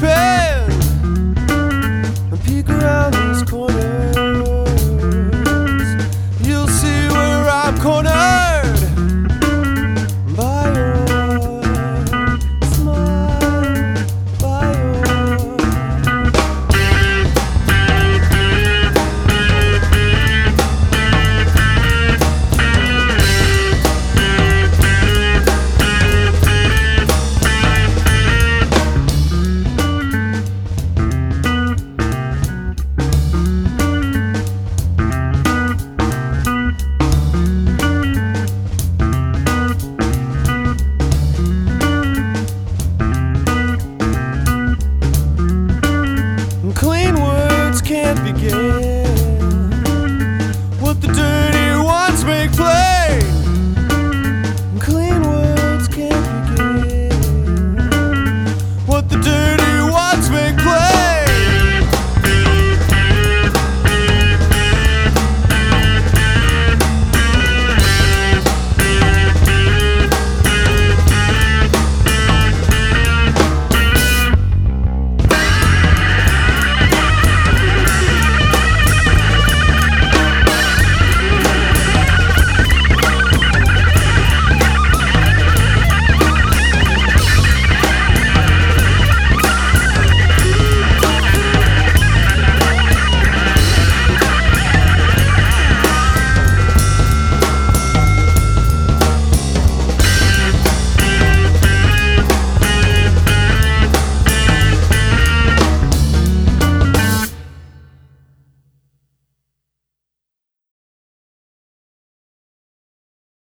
sleeping